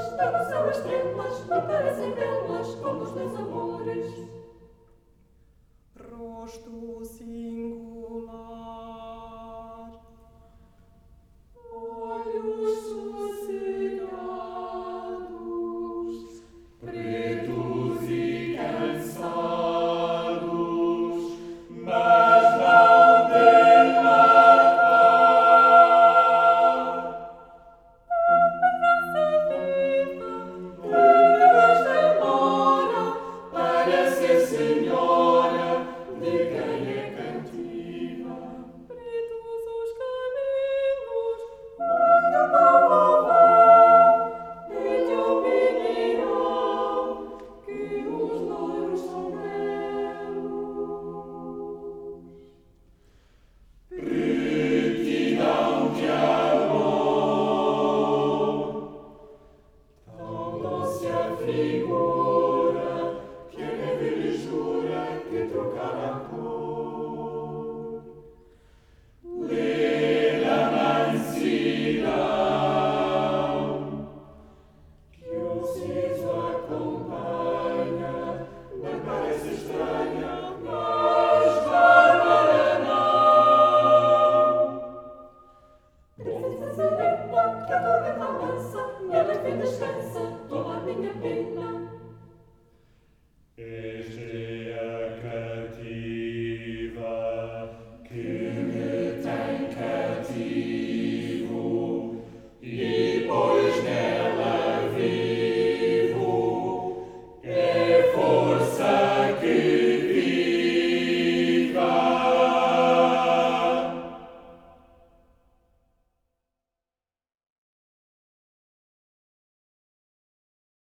Estão no céu estrelas, não parecem belas como os meus amores. Rosto sim. figura. Este